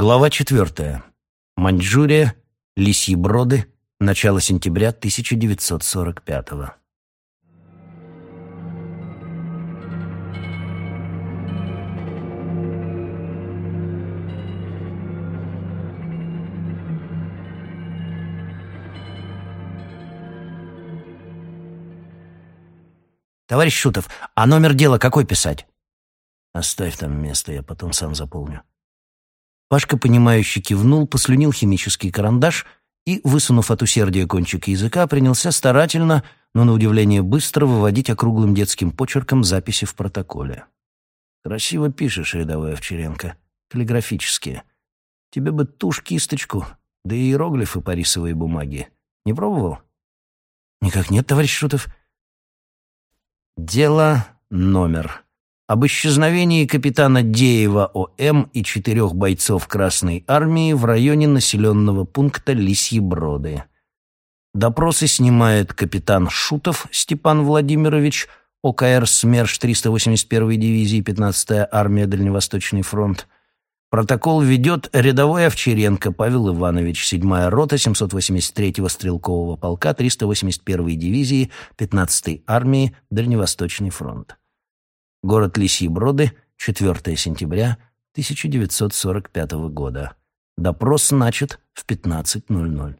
Глава четвертая. Маньчжурия, Лисьи Броды, начало сентября 1945-го. «Товарищ Шутов, а номер дела какой писать?» «Оставь там место, я потом сам заполню». Пашка, понимающе кивнул, послюнил химический карандаш и, высунув от усердия кончик языка, принялся старательно, но на удивление быстро выводить округлым детским почерком записи в протоколе. «Красиво пишешь, рядовой Овчаренко. Каллиграфические. Тебе бы тушь, кисточку, да и иероглифы по рисовой бумаге. Не пробовал?» «Никак нет, товарищ Шутов». Дело номер. Об исчезновении капитана Деева ОМ и четырех бойцов Красной Армии в районе населенного пункта Лисьи Броды. Допросы снимает капитан Шутов Степан Владимирович, ОКР СМЕРШ 381 дивизии 15-я армия Дальневосточный фронт. Протокол ведет рядовой Овчаренко Павел Иванович, 7-я рота 783-го стрелкового полка 381-й дивизии 15-й армии Дальневосточный фронт. Город Лисьи Броды, 4 сентября 1945 года. Допрос начат в 15.00.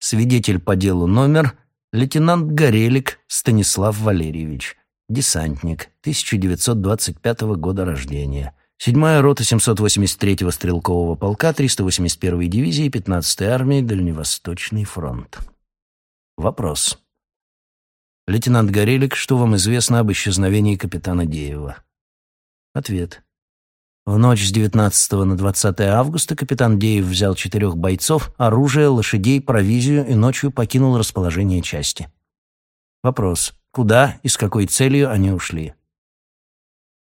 Свидетель по делу номер лейтенант Горелик Станислав Валерьевич, десантник, 1925 года рождения. Седьмая рота 783-го стрелкового полка 381-й дивизии 15-й армии Дальневосточный фронт. Вопрос. Лейтенант Горелик, что вам известно об исчезновении капитана Деева? Ответ. В ночь с 19 на 20 августа капитан Деев взял четырех бойцов, оружие, лошадей, провизию и ночью покинул расположение части. Вопрос. Куда и с какой целью они ушли?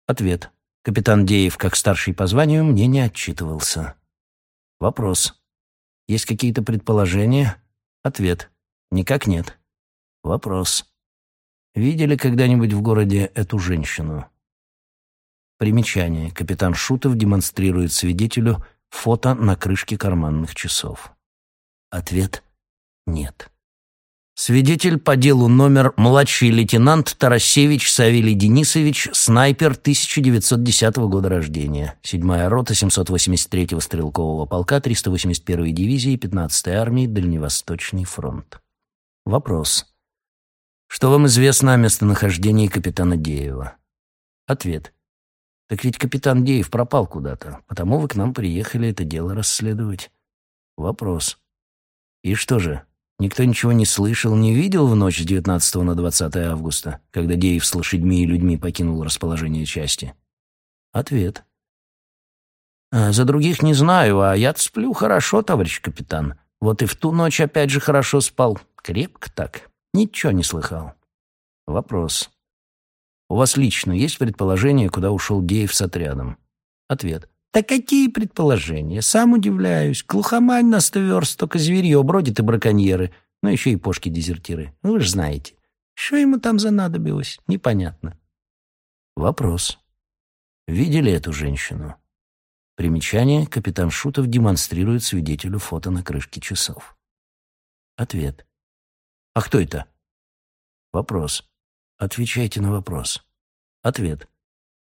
Ответ. Капитан Деев, как старший по званию, мне не отчитывался. Вопрос. Есть какие-то предположения? Ответ. Никак нет. Вопрос. Видели когда-нибудь в городе эту женщину? Примечание. Капитан Шутов демонстрирует свидетелю фото на крышке карманных часов. Ответ. Нет. Свидетель по делу номер младший лейтенант Тарасевич Савелий Денисович, снайпер 1910 года рождения. Седьмая рота 783-го стрелкового полка 381-й дивизии 15-й армии Дальневосточный фронт. Вопрос. Что вам известно о местонахождении капитана Деева? Ответ. Так ведь капитан Деев пропал куда-то, потому вы к нам приехали это дело расследовать. Вопрос. И что же, Никто ничего не слышал, не видел в ночь с 19 на 20 августа, когда Деев с лошадьми и людьми покинул расположение части? Ответ. А за других не знаю, а я сплю хорошо, товарищ капитан. Вот и в ту ночь опять же хорошо спал. Крепко так. Ничего не слыхал. Вопрос. У вас лично есть предположение, куда ушел Деев с отрядом? Ответ. Да какие предположения? Сам удивляюсь. Глухомань на сто верст, только зверье бродит и браконьеры. Ну, еще и пошки-дезертиры. Ну, вы же знаете. Что ему там занадобилось? Непонятно. Вопрос. Видели эту женщину? Примечание. Капитан Шутов демонстрирует свидетелю фото на крышке часов. Ответ. А кто это? Вопрос. Отвечайте на вопрос. Ответ.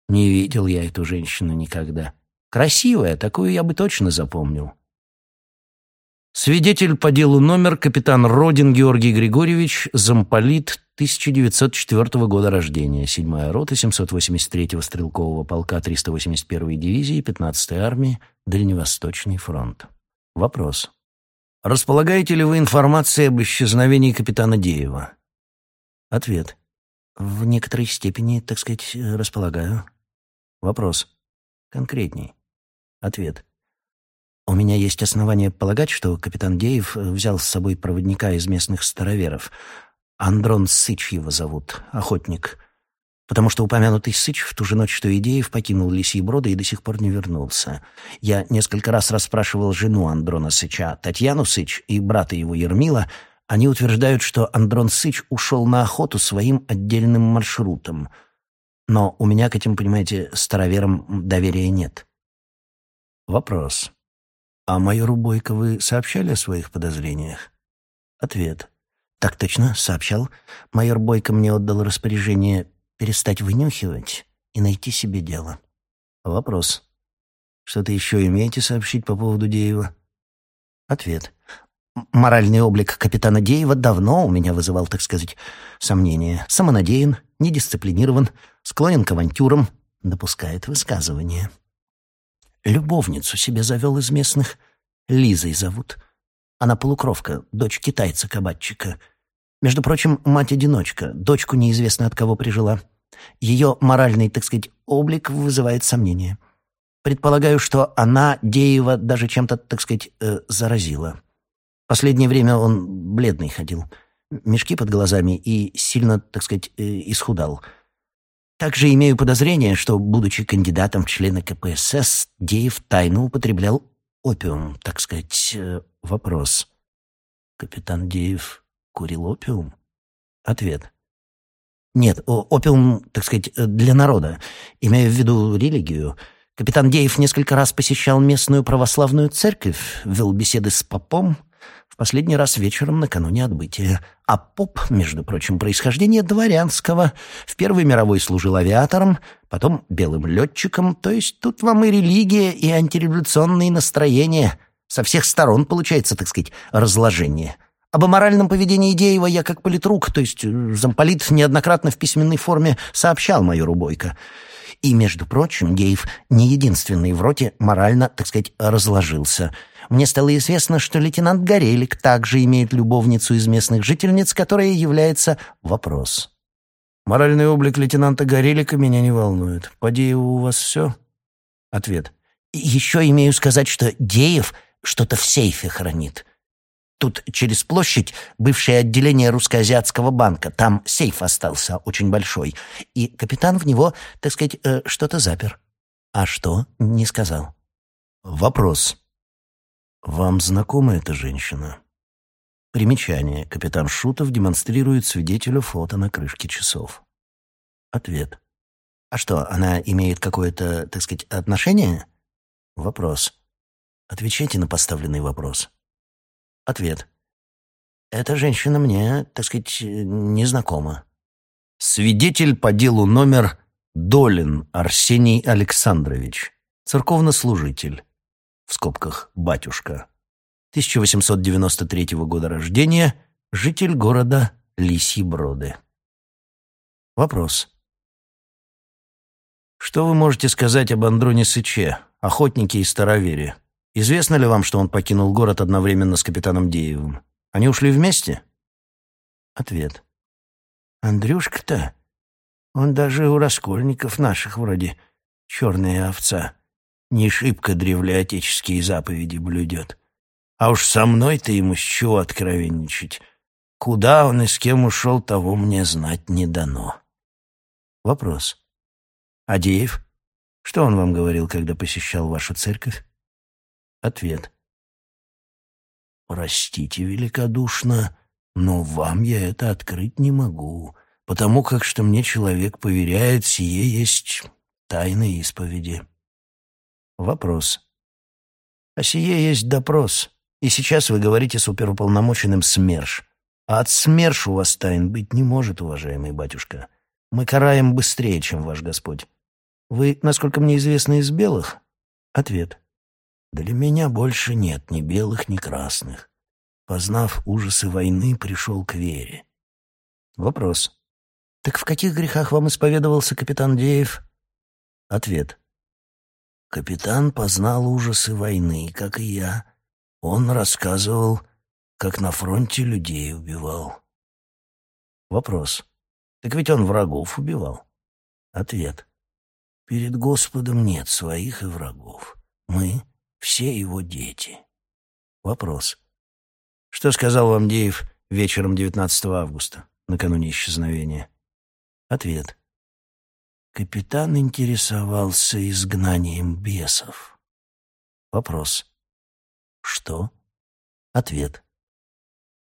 Не видел я эту женщину никогда. Красивая, такую я бы точно запомнил. Свидетель по делу номер капитан Родин Георгий Григорьевич, замполит 1904 года рождения, 7-я рота 783-го стрелкового полка 381-й дивизии 15-й армии, Дальневосточный фронт. Вопрос. Располагаете ли вы информацией об исчезновении капитана Деева? Ответ. В некоторой степени, так сказать, располагаю. Вопрос. Конкретней. Ответ. У меня есть основания полагать, что капитан Деев взял с собой проводника из местных староверов. Андрон Сыч его зовут, охотник. Потому что упомянутый Сыч в ту же ночь, что и Деев, покинул Лисьи Броды и до сих пор не вернулся. Я несколько раз расспрашивал жену Андрона Сыча, Татьяну Сыч и брата его Ермила. Они утверждают, что Андрон Сыч ушел на охоту своим отдельным маршрутом. Но у меня к этим, понимаете, староверам доверия нет. Вопрос. А майору Бойко вы сообщали о своих подозрениях? Ответ. Так точно, сообщал. Майор Бойко мне отдал распоряжение перестать вынюхивать и найти себе дело. Вопрос. Что-то еще имеете сообщить по поводу Деева? Ответ. Моральный облик капитана Деева давно у меня вызывал, так сказать, сомнения. Самонадеян, недисциплинирован, склонен к авантюрам, допускает высказывания. Любовницу себе завел из местных. Лизой зовут. Она полукровка, дочь китайца-кабатчика. Между прочим, мать-одиночка, дочку неизвестно от кого прижила. Ее моральный, так сказать, облик вызывает сомнения. Предполагаю, что она Деева даже чем-то, так сказать, э, заразила. Последнее время он бледный ходил, мешки под глазами и сильно, так сказать, э, исхудал. Также имею подозрение, что, будучи кандидатом в члены КПСС, Деев тайно употреблял опиум, так сказать. Э, вопрос. Капитан Деев курил опиум? Ответ. Нет, опиум, так сказать, для народа, имея в виду религию. Капитан Деев несколько раз посещал местную православную церковь, вел беседы с попом, в последний раз вечером накануне отбытия. А поп, между прочим, происхождение дворянского. В Первой мировой служил авиатором, потом белым летчиком. То есть тут вам и религия, и антиреволюционные настроения. Со всех сторон получается, так сказать, разложение. Об аморальном поведении Деева я как политрук, то есть э, замполит неоднократно в письменной форме сообщал майору Бойко. И, между прочим, Деев не единственный в роте морально, так сказать, разложился. Мне стало известно, что лейтенант Горелик также имеет любовницу из местных жительниц, которая является вопрос. «Моральный облик лейтенанта Горелика меня не волнует. По Дееву у вас все?» Ответ. «Еще имею сказать, что Деев что-то в сейфе хранит». Тут через площадь бывшее отделение русско-азиатского банка. Там сейф остался очень большой. И капитан в него, так сказать, э, что-то запер. А что, не сказал. Вопрос. Вам знакома эта женщина? Примечание. Капитан Шутов демонстрирует свидетелю фото на крышке часов. Ответ. А что, она имеет какое-то, так сказать, отношение? Вопрос. Отвечайте на поставленный вопрос. Ответ. Эта женщина мне, так сказать, незнакома. Свидетель по делу номер Долин Арсений Александрович, церковнослужитель, в скобках «батюшка», 1893 года рождения, житель города Лисьи Броды. Вопрос. Что вы можете сказать об Андроне Сыче, охотнике и старовере? Известно ли вам, что он покинул город одновременно с капитаном Деевым? Они ушли вместе? Ответ. Андрюшка-то, он даже у раскольников наших вроде черная овца. Не шибко древлеотеческие заповеди блюдет. А уж со мной-то ему с чего откровенничать? Куда он и с кем ушел, того мне знать не дано. Вопрос. Адеев? Что он вам говорил, когда посещал вашу церковь? Ответ. «Простите великодушно, но вам я это открыть не могу, потому как что мне человек поверяет, сие есть тайны исповеди». Вопрос. А сие есть допрос, и сейчас вы говорите с уполномоченным СМЕРШ. А от СМЕРШ у вас тайн быть не может, уважаемый батюшка. Мы караем быстрее, чем ваш Господь. Вы, насколько мне известно, из белых? Ответ. Для меня больше нет ни белых, ни красных. Познав ужасы войны, пришел к вере. Вопрос. Так в каких грехах вам исповедовался капитан Деев? Ответ. Капитан познал ужасы войны, как и я. Он рассказывал, как на фронте людей убивал. Вопрос. Так ведь он врагов убивал. Ответ. Перед Господом нет своих и врагов. Мы все его дети. Вопрос. Что сказал вам Деев вечером 19 августа, накануне исчезновения? Ответ. Капитан интересовался изгнанием бесов. Вопрос. Что? Ответ.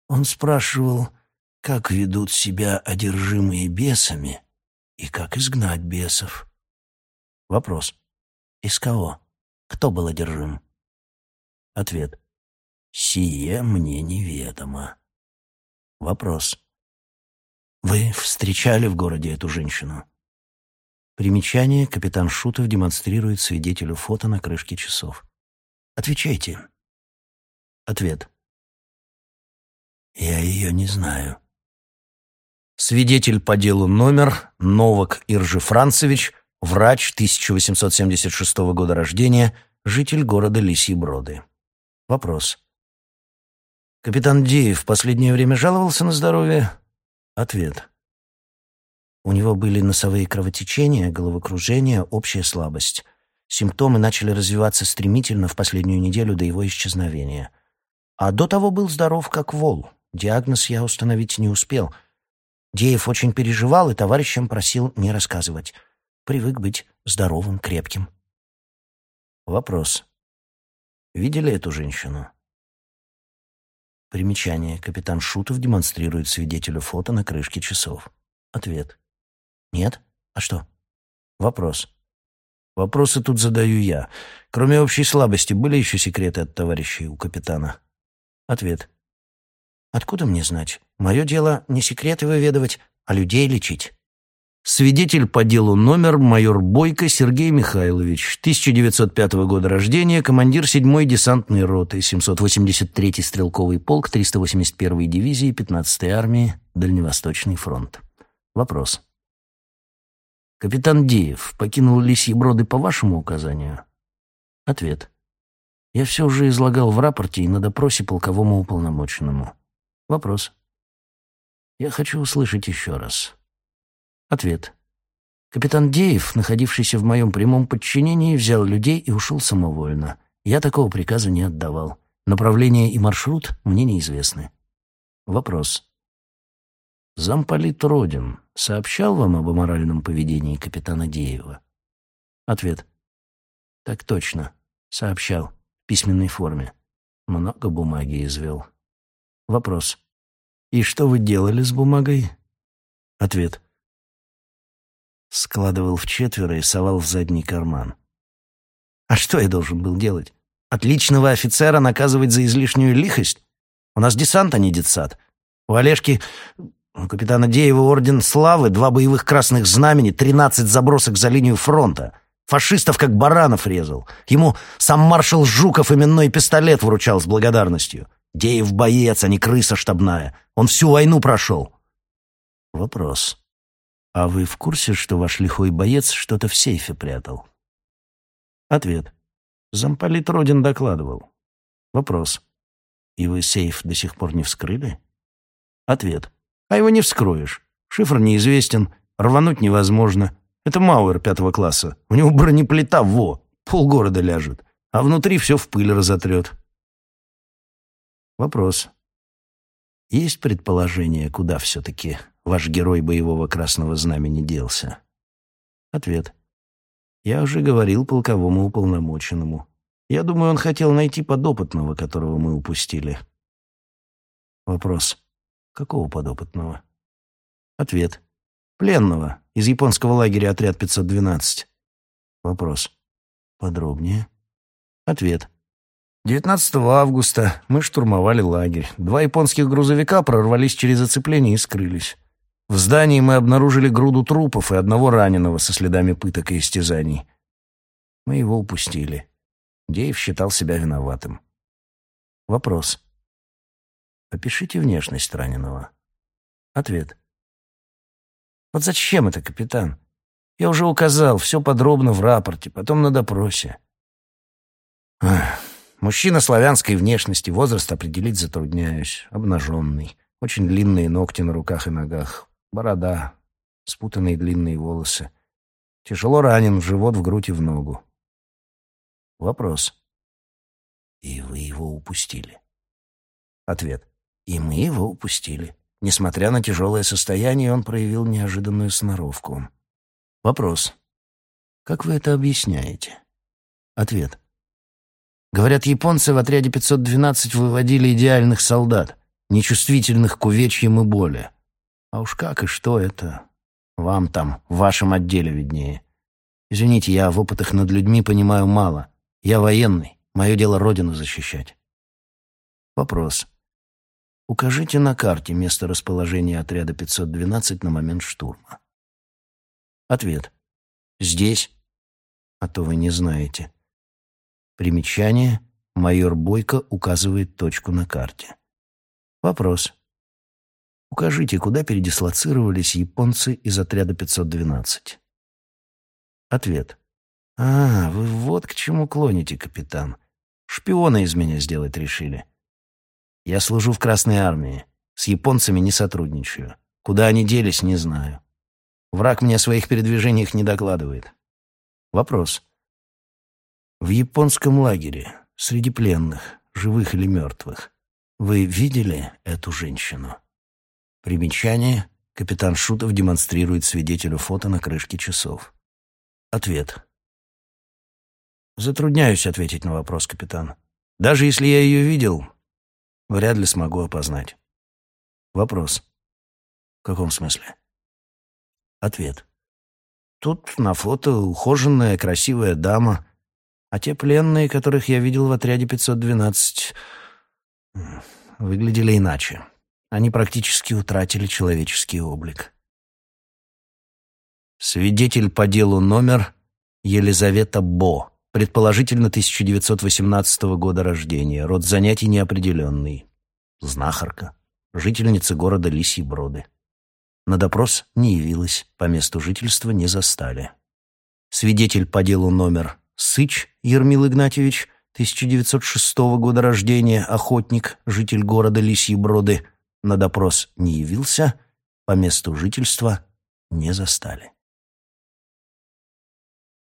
Он спрашивал, как ведут себя одержимые бесами и как изгнать бесов. Вопрос. Из кого? Кто был одержим? Ответ. Сие мне неведомо. Вопрос. Вы встречали в городе эту женщину? Примечание. Капитан Шутов демонстрирует свидетелю фото на крышке часов. Отвечайте. Ответ. Я ее не знаю. Свидетель по делу номер Новак Иржи Францевич, врач 1876 года рождения, житель города Лисьи Броды. Вопрос. Капитан Деев в последнее время жаловался на здоровье? Ответ. У него были носовые кровотечения, головокружение, общая слабость. Симптомы начали развиваться стремительно в последнюю неделю до его исчезновения. А до того был здоров как вол. Диагноз я установить не успел — Деев очень переживал и товарищам просил не рассказывать. Привык быть здоровым, крепким. Вопрос. Видели эту женщину? Примечание. Капитан Шутов демонстрирует свидетелю фото на крышке часов. Ответ. Нет? А что? Вопрос. Вопросы тут задаю я. Кроме общей слабости, были еще секреты от товарищей у капитана? Ответ. Откуда мне знать? Мое дело не секреты выведывать, а людей лечить. Свидетель по делу номер майор Бойко Сергей Михайлович, 1905 года рождения, командир 7-й десантной роты, 783-й стрелковый полк 381-й дивизии 15-й армии, Дальневосточный фронт. Вопрос. Капитан Деев покинул Лисьи Броды по вашему указанию? Ответ. Я все уже излагал в рапорте и на допросе полковому уполномоченному. Вопрос. Я хочу услышать еще раз. Ответ. Капитан Деев, находившийся в моем прямом подчинении, взял людей и ушел самовольно. Я такого приказа не отдавал. Направление и маршрут мне неизвестны. Вопрос. Замполит Родин сообщал вам об аморальном поведении капитана Деева? Ответ. Так точно. Сообщал. В письменной форме. Много бумаги извел. Вопрос. «И что вы делали с бумагой?» Ответ. Складывал в четверо и совал в задний карман. «А что я должен был делать? Отличного офицера наказывать за излишнюю лихость? У нас десант, а не детсад. У Олежки, у капитана Деева орден славы, два боевых красных знамени, тринадцать забросок за линию фронта». Фашистов как баранов резал. Ему сам маршал Жуков именной пистолет вручал с благодарностью. Деев боец, а не крыса штабная. Он всю войну прошел. Вопрос. А вы в курсе, что ваш лихой боец что-то в сейфе прятал? Ответ. Замполит Родин докладывал. Вопрос. И вы сейф до сих пор не вскрыли? Ответ. А его не вскроешь. Шифр неизвестен, рвануть невозможно. Это Мауэр пятого класса. У него бронеплита, во, полгорода ляжет. А внутри все в пыль разотрет. Вопрос. Есть предположение, куда все-таки ваш герой боевого красного знамени делся? Ответ. Я уже говорил полковому уполномоченному. Я думаю, он хотел найти подопытного, которого мы упустили. Вопрос. Какого подопытного? Ответ. Пленного, из японского лагеря отряд 512. Вопрос. Подробнее. Ответ. 19 августа мы штурмовали лагерь. Два японских грузовика прорвались через оцепление и скрылись. В здании мы обнаружили груду трупов и одного раненого со следами пыток и истязаний. Мы его упустили. Деев считал себя виноватым. Вопрос. Опишите внешность раненого. Ответ. Вот зачем это, капитан? Я уже указал, все подробно в рапорте, потом на допросе. Мужчина славянской внешности, возраст определить затрудняюсь. Обнаженный. Очень длинные ногти на руках и ногах. Борода. Спутанные длинные волосы. Тяжело ранен в живот, в грудь и в ногу. Вопрос. И вы его упустили? Ответ. И мы его упустили. Несмотря на тяжелое состояние, он проявил неожиданную сноровку. Вопрос. Как вы это объясняете? Ответ. Говорят, японцы в отряде 512 выводили идеальных солдат, нечувствительных к увечьям и боли. А уж как и что это? Вам там, в вашем отделе виднее. Извините, я в опытах над людьми понимаю мало. Я военный, мое дело родину защищать. Вопрос. Укажите на карте место расположения отряда 512 на момент штурма. Ответ. Здесь. А то вы не знаете. Примечание. Майор Бойко указывает точку на карте. Вопрос. Укажите, куда передислоцировались японцы из отряда 512. Ответ. А, вы вот к чему клоните, капитан. Шпиона из меня сделать решили. Я служу в Красной армии. С японцами не сотрудничаю. Куда они делись, не знаю. Враг мне о своих передвижениях не докладывает. Вопрос. В японском лагере, среди пленных, живых или мертвых, вы видели эту женщину? Примечание. Капитан Шутов демонстрирует свидетелю фото на крышке часов. Ответ. Затрудняюсь ответить на вопрос, капитан. Даже если я ее видел, вряд ли смогу опознать. Вопрос. В каком смысле? Ответ. Тут на фото ухоженная, красивая дама, а те пленные, которых я видел в отряде 512, выглядели иначе. Они практически утратили человеческий облик. Свидетель по делу номер Елизавета Бо, предположительно 1918 года рождения, род занятий неопределенный. Знахарка, жительница города Лисьи Броды. На допрос не явилась, по месту жительства не застали. Свидетель по делу номер Сыч Ермил Игнатьевич, 1906 года рождения, охотник, житель города Лисьи Броды, на допрос не явился, по месту жительства не застали.